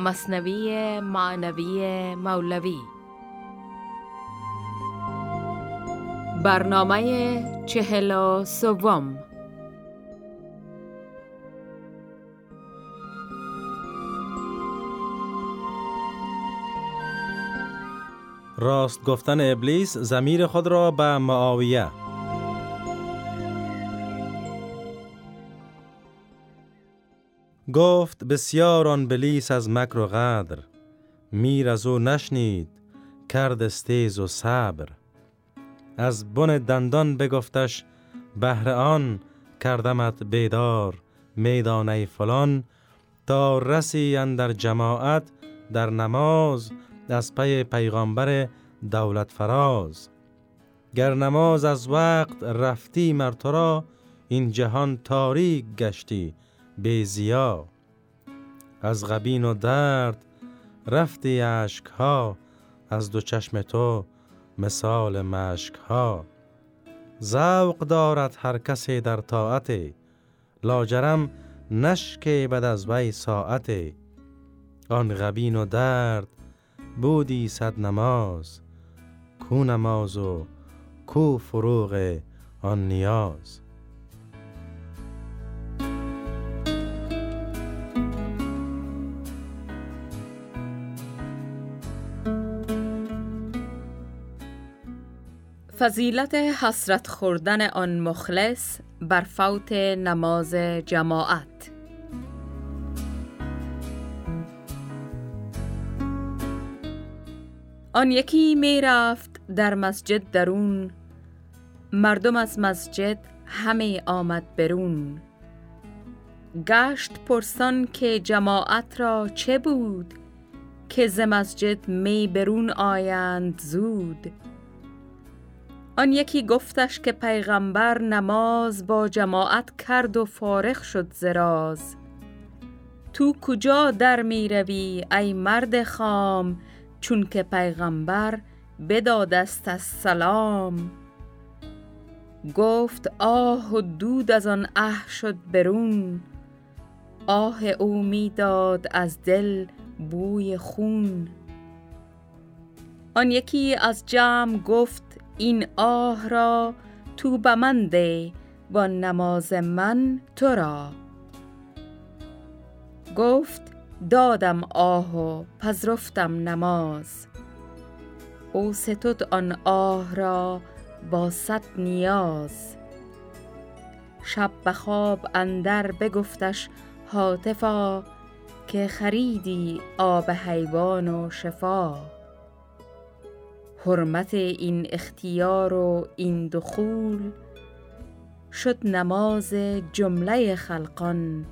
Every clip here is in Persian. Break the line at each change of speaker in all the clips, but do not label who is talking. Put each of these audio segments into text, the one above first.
مصنوی معنوی مولوی. برنامه چهل و سوم.
راست گفتن ابلیس زمیر خود را به معاویه گفت بسیار آن بلیس از مکر و غدر میر از او نشنید کرد استیز و صبر. از بن دندان بگفتش بهر آن کردمت بیدار میدانه فلان. تا رسی اندر جماعت در نماز از پی پیغامبر دولت فراز. گر نماز از وقت رفتی مرترا این جهان تاریک گشتی. زیا از غبین و درد رفتی عشق ها از دو چشم تو مثال مشک ها ذوق دارد هر کسی در طاعت لاجرم نشکی بد از وی ساعت آن غبین و درد بودی صد نماز کو نماز و کو فروغ آن نیاز.
فضیلت حسرت خوردن آن مخلص بر فوت نماز جماعت. آن یکی می رفت در مسجد درون مردم از مسجد همه آمد برون. گشت پرسان که جماعت را چه بود که ز مسجد می برون آیند زود. آن یکی گفتش که پیغمبر نماز با جماعت کرد و فارغ شد زراز تو کجا در می روی ای مرد خام؟ چون که پیغمبر بدادست از سلام. گفت آه و دود از آن اه شد برون. آه او می‌داد از دل بوی خون. آن یکی از جمع گفت این آه را تو به من ده با نماز من تو را. گفت دادم آه و پذرفتم نماز. او ستد آن آه را با صد نیاز. شب به خواب اندر بگفتش حاطفا که خریدی آب حیوان و شفا. حرمت این اختیار و این دخول. شد نماز جمله خلقان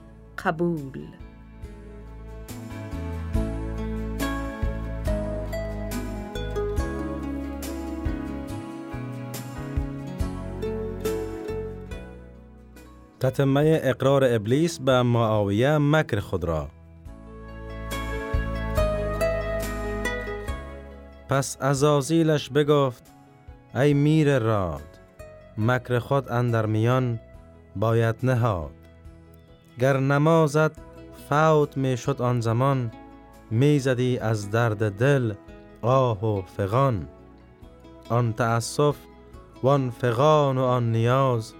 قبول.
تتمه اقرار ابلیس به معاویه مکر خود را. پس ازازیلش بگفت ای میر راد مکر خود اندر میان باید نهاد. گر نمازد فوت می شد آن زمان می زدی از درد دل آه و فغان. آن تأسف وان فغان و آن نیاز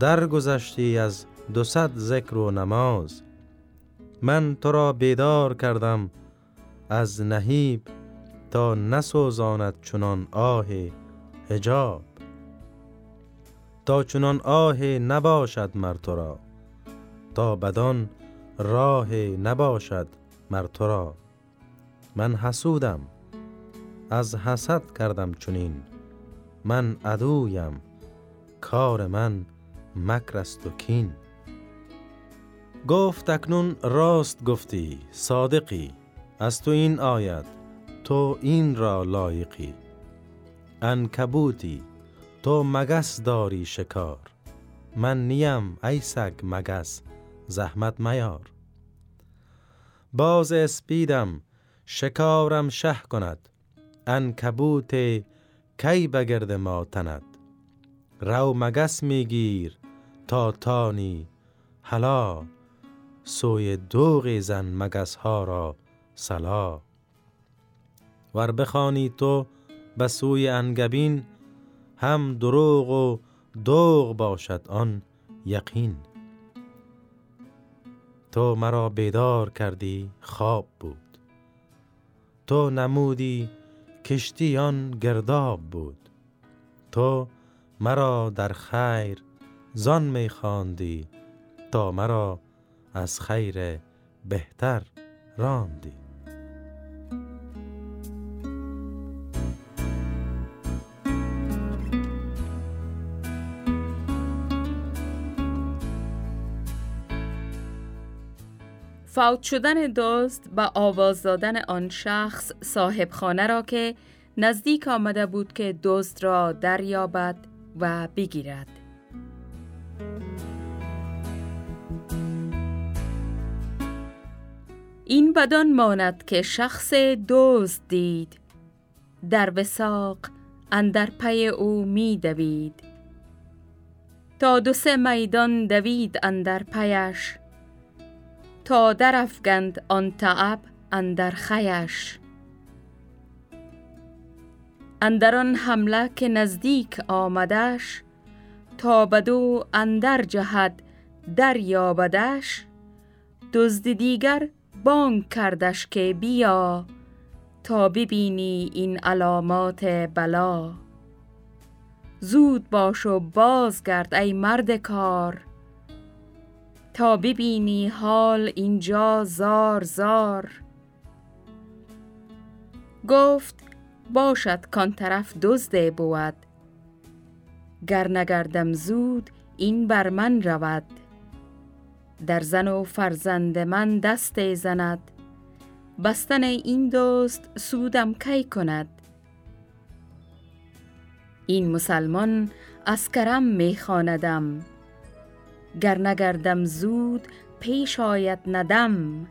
درگذشتی از دو صد ذکر و نماز. من تو را بیدار کردم از نهیب تا نسوزاند چنان آه هجاب تا چنان آه نباشد مر تو را تا بدان راه نباشد مر تو را. من حسودم از حسد کردم چنین من عدویم کار من مکر است و کین. گفت اکنون راست گفتی صادقی از تو این آید. تو این را لایقی انکبوتی تو مگس داری شکار. من نیم ای سگ مگس زحمت میار. باز اسپیدم شکارم شه کند. انکبوت کی بگرد ما تند. رو مگس میگیر تا تانی حلا سوی دوغی زن مگس ها را سلا ور بخوانی تو به سوی انگبین هم دروغ و دوغ باشد آن یقین. تو مرا بیدار کردی خواب بود. تو نمودی کشتی آن گرداب بود. تو مرا در خیر زان می خواندی تا مرا از خیر بهتر راندی.
فوت شدن دزد و آواز دادن آن شخص صاحب خانه را که نزدیک آمده بود که دزد را دریابد و بگیرد. این بدان ماند که شخص دزد دید. در وساق اندر پی او می دوید. تا دو سه میدان دوید اندر پیش. تا درفگند آن تعب اندر خیش. اندران حمله که نزدیک آمدش تا بدو اندر جهد در یابدش دزد دیگر بانگ کردش که بیا تا ببینی این علامات بلا. زود باش و بازگرد ای مرد کار. تا ببینی حال اینجا زار زار. گفت باشد کان طرف دزده بود. گر نگردم زود این بر من رود. در زن و فرزند من دست زند. بستن این دوست سودم کی کند؟ این مسلمان از کرم می خاندم گر نگردم زود پیش آید ندم.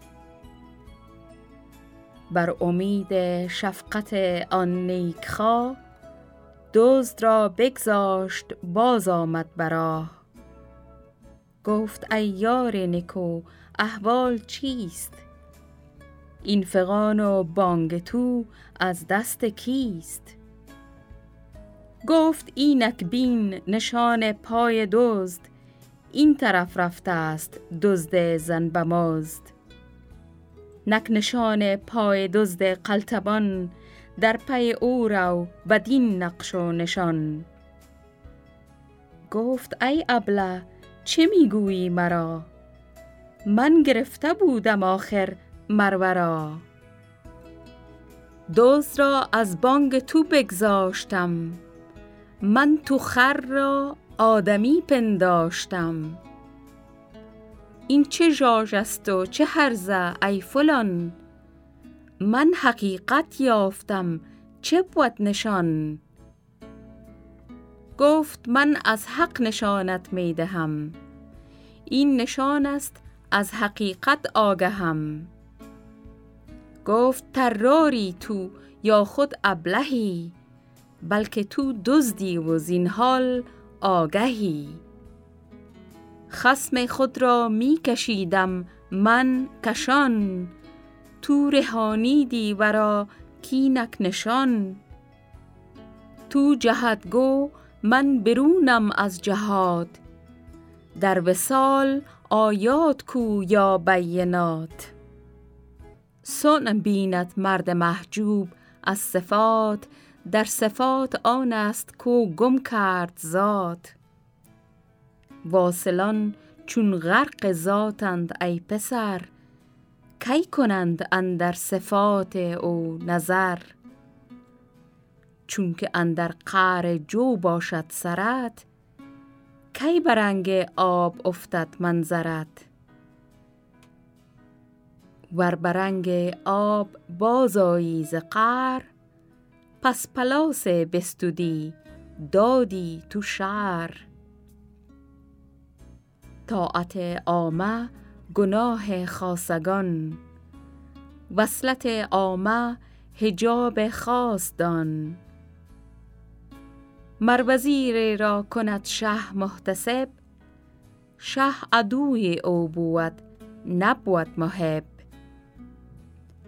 بر امید شفقت آن نیکخوا دزد را بگذاشت باز آمد براه گفت ای یار نکو احوال چیست؟ این فغان و بانگ تو از دست کیست؟ گفت اینک بین نشان پای دزد این طرف رفته است دزد زن بمازد نک نشان پای دزد قلتبان در پی او رو بدین نقش و نشان. گفت ای ابله چه می‌گویی مرا؟ من گرفته بودم آخر مرورا دوز را از بانگ تو بگذاشتم. من تو خر را آدمی پنداشتم. این چه جاج است و چه هرزه ای فلان؟ من حقیقت یافتم چه بود نشان؟ گفت من از حق نشانت می دهم. این نشان است از حقیقت آگهم. گفت تراری تو یا خود ابلهی بلکه تو دزدی و زین حال آگهی. خسم خود را می کشیدم من کشان تو رهانیدی ورا کینک نشان. تو جهدگو من برونم از جهاد در وسال آیات کو یا بینات. سن بیند مرد محجوب از صفات در صفات آن است کو گم کرد ذات. واصلان چون غرق ذاتند ای پسر کی کنند اندر صفات او نظر؟ چون که اندر قعر جو باشد سرت کی برنگ آب افتد منظرت؟ ور برنگ آب بازایی ز قعر پس پلاس بستودی دادی تو شهر. طاعت آمه گناه خاصگان. وصلت آمه هجاب خاص دان مر را کند شه محتسب شه عدوی او بود نبود محب.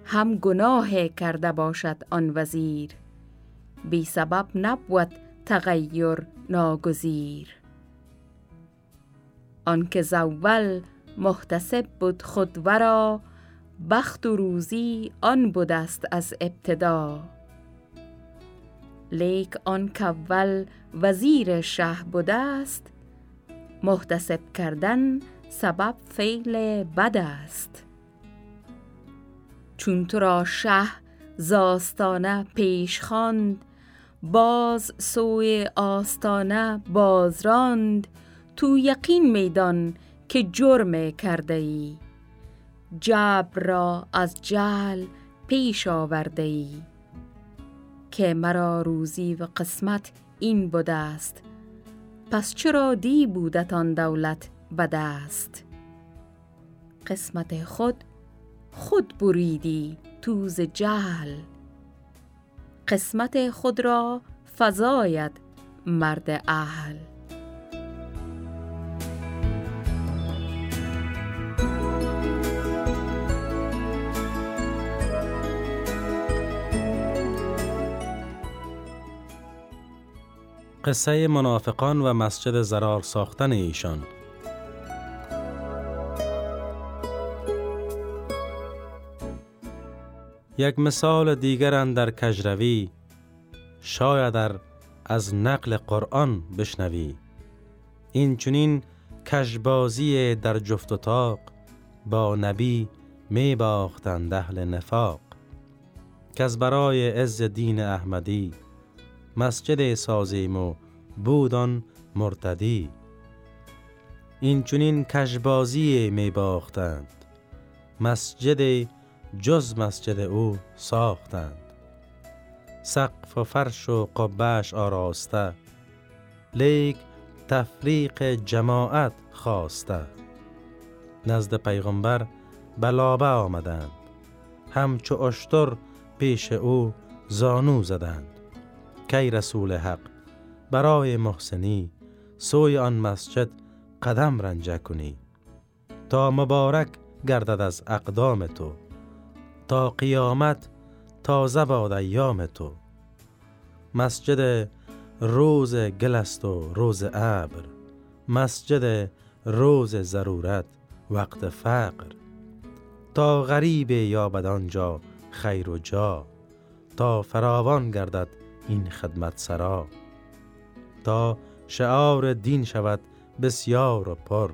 هم گناه کرده باشد آن وزیر. بی سبب نبود تغییر ناگزیر. آنکه زول محتسب بود خود ورا بخت و روزی آن بودست از ابتدا. لیک آن کول وزیر شه بودست محتسب کردن سبب فعل بد است. چون تو را شه زاستانه پیش خواند باز سوی آستانه باز راند تو یقین میدان که جرم کرده ای جبر را از جل پیش آورده ای که مرا روزی و قسمت این بوده است. پس چرا دی بودت آن دولت به دست قسمت خود خود بریدی توز جهل. قسمت خود را فضاید مرد اهل.
قصه منافقان و مسجد زرار ساختن ایشان. یک مثال دیگر در کجروی شاید در از نقل قرآن بشنوی. این چونین کجبازی در جفت و تاق با نبی می باختند اهل نفاق. که از برای عز دین احمدی مسجد سازیم و بودان مرتدی. این چونین کشبازی می باختند مسجد جز مسجد او ساختند. سقف و فرش و قبهش آراسته. لیک تفریق جماعت خواسته. نزد پیغمبر بلابه آمدند. همچو اشتر پیش او زانو زدند. کی رسول حق برای محسنی سوی آن مسجد قدم رنجه کنی. تا مبارک گردد از اقدام تو. تا قیامت تازه باد ایام تو. مسجد روز گلست و روز ابر. مسجد روز ضرورت وقت فقر. تا غریب یابد آنجا خیر و جا. تا فراوان گردد این خدمت سرا. تا شعار دین شود بسیار و پر.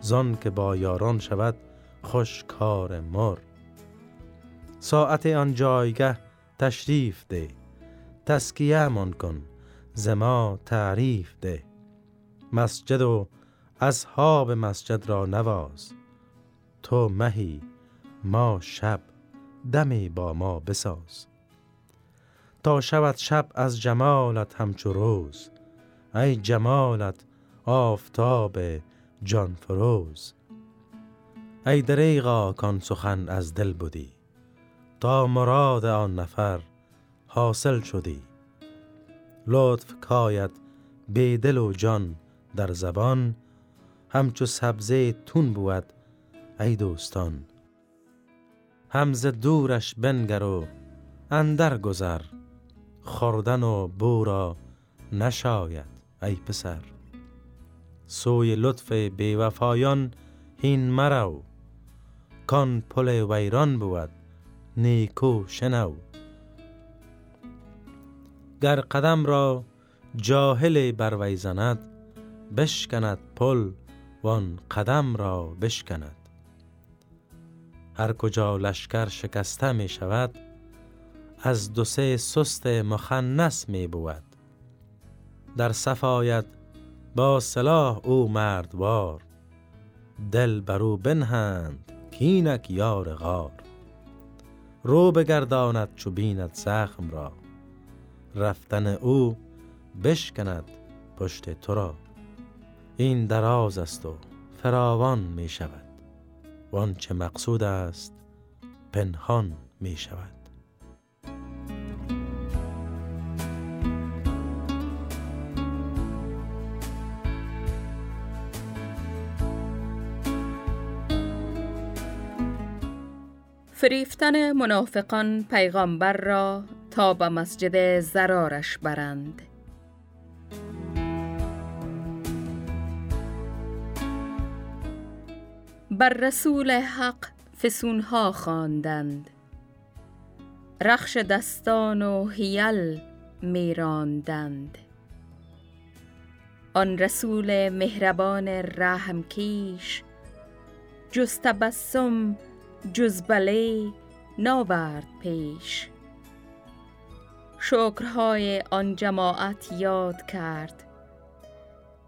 زان که با یاران شود خوش کار مر. ساعت آن جایگه تشریف ده. تسکیه من کن زما تعریف ده. مسجد و اصحاب مسجد را نواز. تو مهی ما شب دمی با ما بساز. تا شود شب از جمالت همچو روز ای جمالت آفتاب جان فروز. ای دریغا کان سخن از دل بودی تا مراد آن نفر حاصل شدی. لطف کایت به دل و جان در زبان همچو سبزه تون بود ای دوستان. همز دورش بنگر و اندر گذر خوردن و بورا نشاید ای پسر. سوی لطف بیوفایان هین مرو کان پل ویران بود نیکو شنو. گر قدم را جاهل بر زند بشکند پل وان قدم را بشکند. هر کجا لشکر شکسته می شود از دو سه سست مخنس می بود. در صفایت با سلاح او مردوار دل برو بنهند کینک یار غار. رو بگرداند چو بیند زخم را. رفتن او بشکند پشت تو را. این دراز است و فراوان می شود. وان چه مقصود است پنهان می شود.
فریفتن منافقان پیغامبر را تا به مسجد زرارش برند. بر رسول حق فسونها خواندند. رخش دستان و هیل میراندند. آن رسول مهربان رحم کیش جز تبسم جز بله ناورد پیش. شکرهای آن جماعت یاد کرد.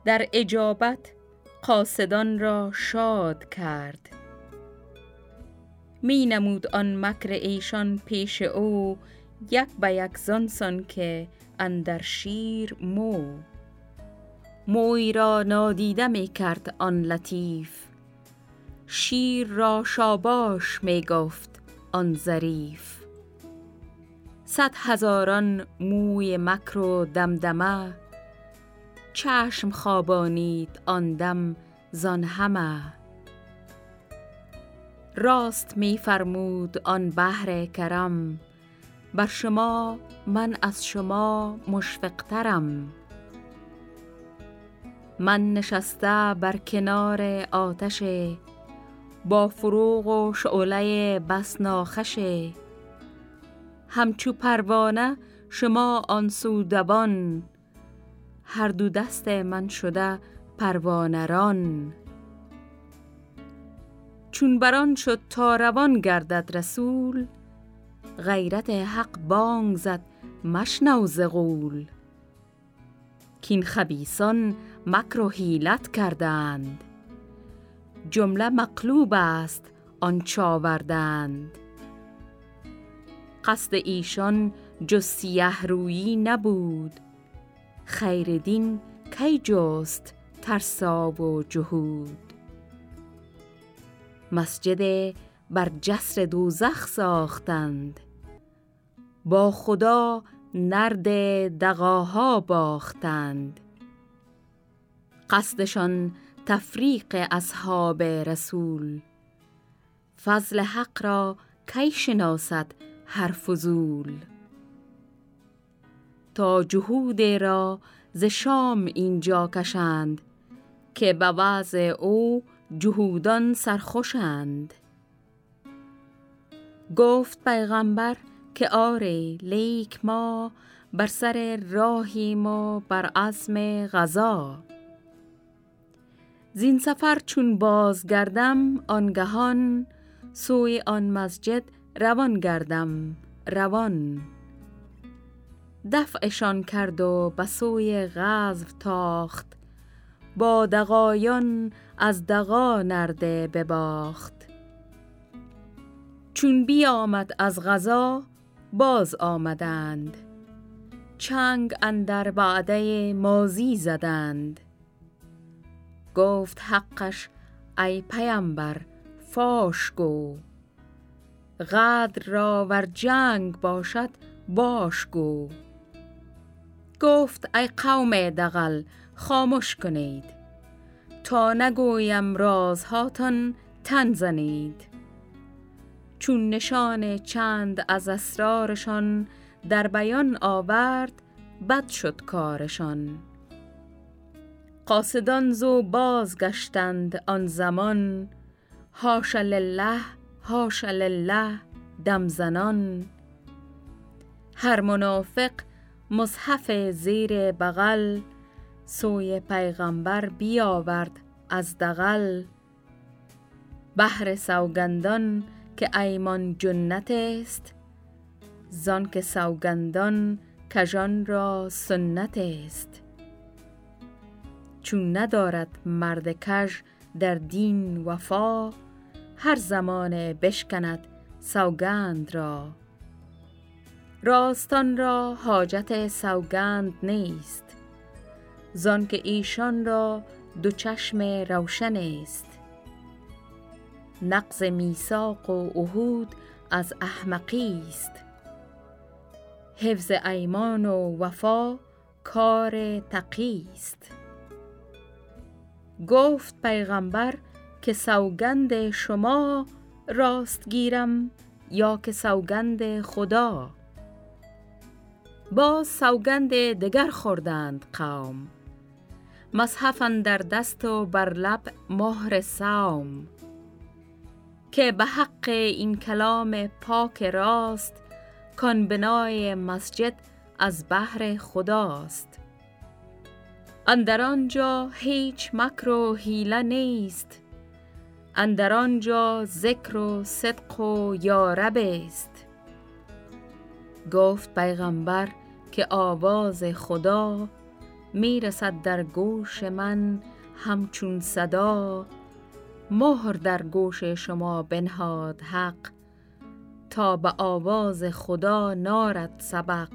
در اجابت قاصدان را شاد کرد. می نمود آن مکر ایشان پیش او یک به یک زانسان که اندر شیر مو. موی را نادیده می کرد آن لطیف. شیر را شاباش می گفت آن ظریف. صد هزاران موی مکر و دمدمه چشم خوابانید آن دم زان همه. راست می فرمود آن بحر کرم بر شما من از شما مشفقترم من نشسته بر کنار آتش با فروغ و شعله بس ناخشه همچو پروانه شما آن سودبان هر دو دست من شده پروانران. چون بران شد تا روان گردد رسول غیرت حق بانگ زد مشنو زغول کین خبیسان مکر و حیلت کردند. جمله مقلوب است آن چاوردند قصد ایشان جز سیه رویی نبود. خیر دین کی جست ترسا و جهود. مسجد بر جسر دوزخ ساختند. با خدا نرد دقاها باختند. قصدشان تفریق اصحاب رسول. فضل حق را کی شناسد هر فضول؟ تا جهود را ز شام اینجا کشند که به وضع او جهودان سرخوشند. گفت پیغمبر که آره لیک ما بر سر راهیم و بر عزم غذا. زین سفر چون بازگردم آنگهان سوی آن مسجد روان گردم روان. دفعشان کرد و به سوی غزو تاخت با دقایان از دقا نرده بباخت. چون بیامد از غذا باز آمدند. چنگ اندر بعده مازی زدند. گفت حقش ای پیامبر فاش گو. غدر را ور جنگ باشد باش گو. گفت ای قوم دغل خاموش کنید. تا نگویم رازهاتان تن زنید. چون نشان چند از اسرارشان در بیان آورد بد شد کارشان. قاصدان زو بازگشتند آن زمان. هاش لله هاش لله دم زنان. هر منافق مصحف زیر بغل سوی پیغمبر بیاورد از دغل. بهر سوگندان که ایمان جنت است زان که سوگندان کجان را سنت است. چون ندارد مرد کژ در دین وفا هر زمان بشکند سوگند را. راستان را حاجت سوگند نیست زان که ایشان را دو چشم روشن است. نقض میثاق و عهود از احمقی است. حفظ ایمان و وفا کار تقی است. گفت پیغمبر که سوگند شما راست گیرم یا که سوگند خدا. با سوگند دگر خوردند قوم مصحفن در دست و بر لب مهر سوم که به حق این کلام پاک راست کان بنای مسجد از بحر خداست. اندر آنجا هیچ مکر و حیله نیست. اندر آنجا ذکر و صدق و یارب است. گفت پیغمبر که آواز خدا می‌رسد در گوش من همچون صدا. مهر در گوش شما بنهاد حق تا به آواز خدا نارد سبق.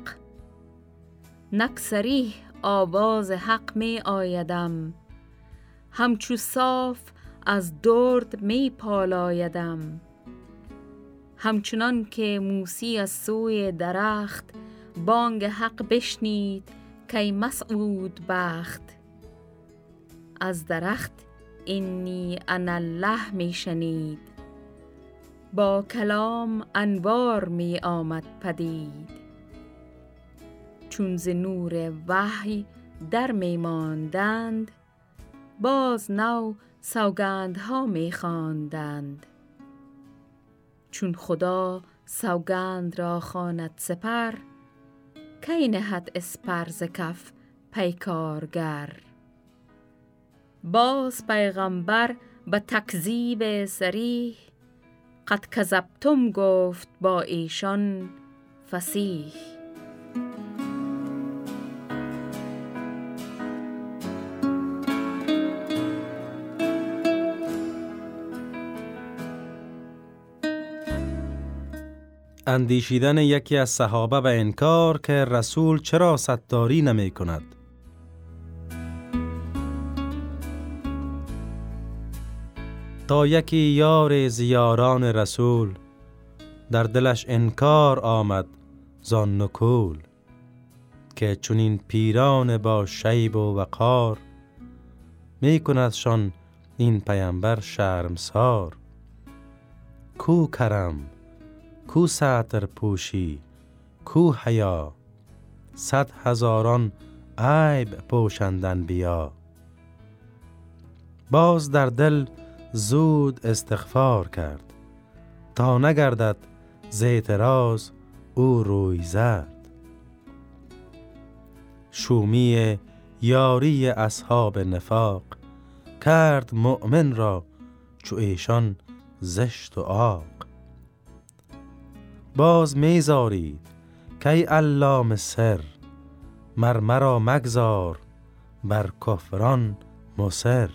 نکسریح آواز حق می آیدم. همچو صاف از درد می پالایدم. همچنان که موسی از سوی درخت بانگ حق بشنید کی مسعود بخت. از درخت اینی انا الله می شنید. با کلام انوار می آمد پدید. چون ز نور وحی در می ماندند باز نو سوگندها می خواندند. چون خدا سوگند را خواند سپر کی نهد اسپر ز کف پیکارگر؟ باز پیغمبر به تکذیب سریح قد کذبتم گفت با ایشان فسیح
اندیشیدن یکی از صحابه به انکار که رسول چرا ستاری نمی کند تا یکی یار زیاران رسول در دلش انکار آمد زان نکول که چونین پیران با شیب و وقار می کندشان این پیامبر شرمسار. کو کرم؟ کو ساتر پوشی کو حیا. صد هزاران عیب پوشندن بیا. باز در دل زود استغفار کرد تا نگردد ز اعتراض او روی زد. شومی یاری اصحاب نفاق کرد مؤمن را چو ایشان زشت و آق باز میزارید کی علام سر مر مرا مگذار بر کفران مصر.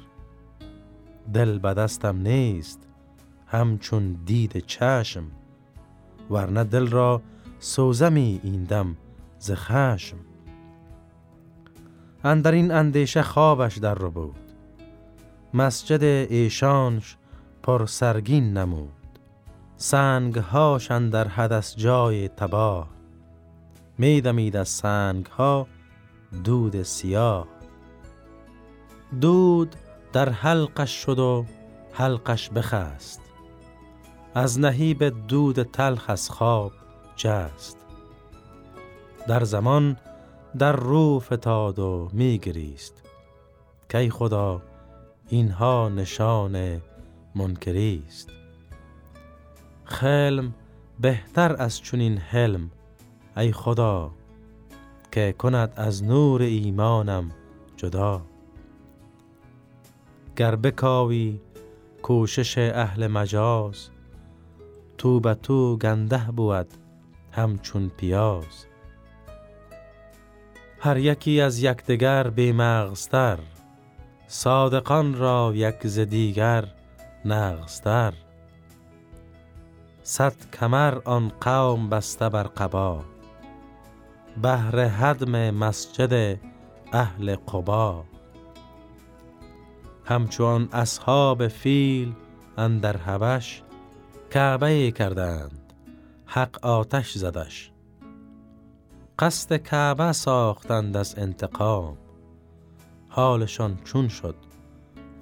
دل به نیست همچون دید چشم ورنه دل را سوزمی این دم ز خشم. اندر این اندیشه خوابش در رو بود مسجد ایشانش پر سرگین نمود. سنگ هاشن در حدث جای تباه. میدمید از سنگ ها دود سیاه. دود در حلقش شد و حلقش بخست. از نهیب دود تلخ از خواب جست. در زمان در رو فتاد و میگریست کی خدا اینها نشان منکریست. خلم بهتر از چنین حلم. ای خدا که کند از نور ایمانم جدا. گر بکاوی کوشش اهل مجاز تو به تو گنده بود همچون پیاز. هر یکی از یکدیگر بیمغزتر صادقان را یک ز دیگر نغزتر. صد کمر آن قوم بسته بر قبا بهر هدم مسجد اهل قبا. همچون اصحاب فیل اندر حبش کعبه کردند حق آتش زدش. قصد کعبه ساختند از انتقام حالشان چون شد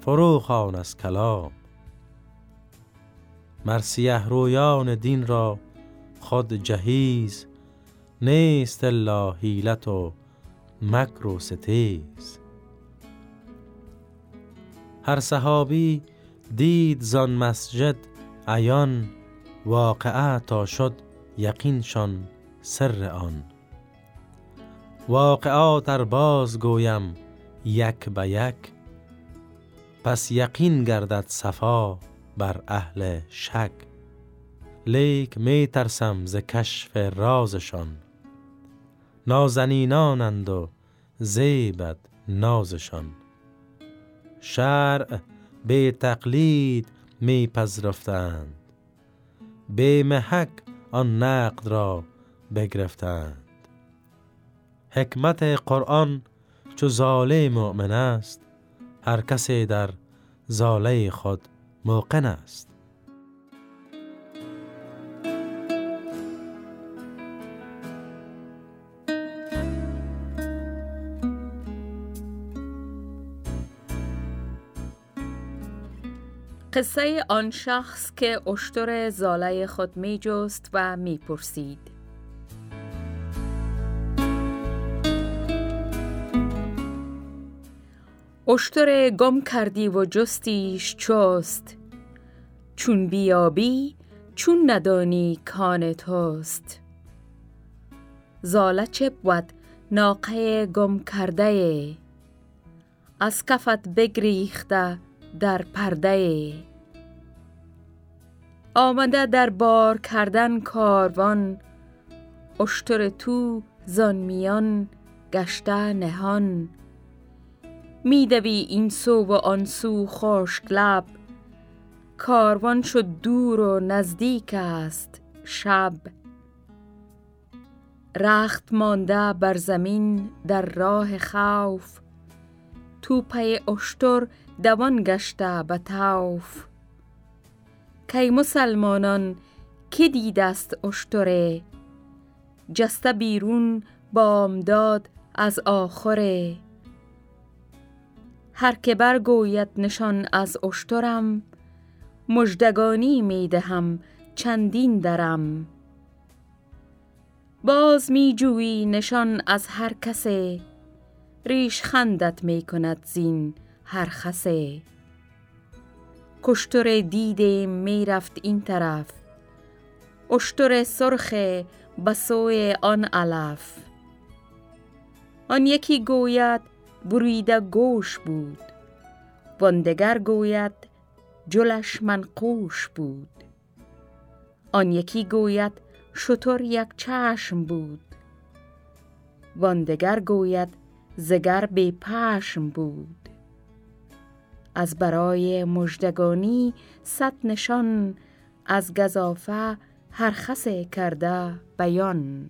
فروخان از کلام. مرسیه رویان دین را خود جهیز نیست الا حیلت و مکر و ستیز. هر صحابی دید زان مسجد عیان واقعه تا شد یقینشان سر آن. واقعات در باز گویم یک به یک پس یقین گردد صفا. بر اهل شک. لیک می ترسم ز کشف رازشان. نازنینانند و زیبد نازشان. شرع به تقلید می پذرفتند. به محک آن نقد را بگرفتند. حکمت قرآن چو زاله مؤمن است هر کسی در زاله خود موقن است.
قصه آن شخص که اشتر زاله خود می جست و می اشتر گم کردی و جستیش چست. چون بیابی چون ندانی کان توست. زاله چه بود ناقه گم کرده؟ از کفت بگریخته در پرده. آمده در بار کردن کاروان اشتر تو زان میان گشته نهان. میدوی این سو و آن سو خشک لب. کاروان شد دور و نزدیک است شب. رخت مانده بر زمین در راه خوف. تو پی اشتر دوان گشته به توف کی مسلمانان که دیدست اشتره؟ جسته بیرون بامداد از آخره. هر که برگوید نشان از اشترم مجدگانی می‌دهم چندین درم. باز می جویی نشان از هر کسه ریش خندت می کند زین هر خسه. کشتر دیده می رفت این طرف اشتر سرخ بسوی آن علف. آن یکی گوید بریده گوش بود. واندگر گوید جلش منقوش بود. آن یکی گوید شطور یک چشم بود. واندگر گوید زگر به پشم بود. از برای مجدگانی صد نشان از گذافه هر خسه کرده بیان.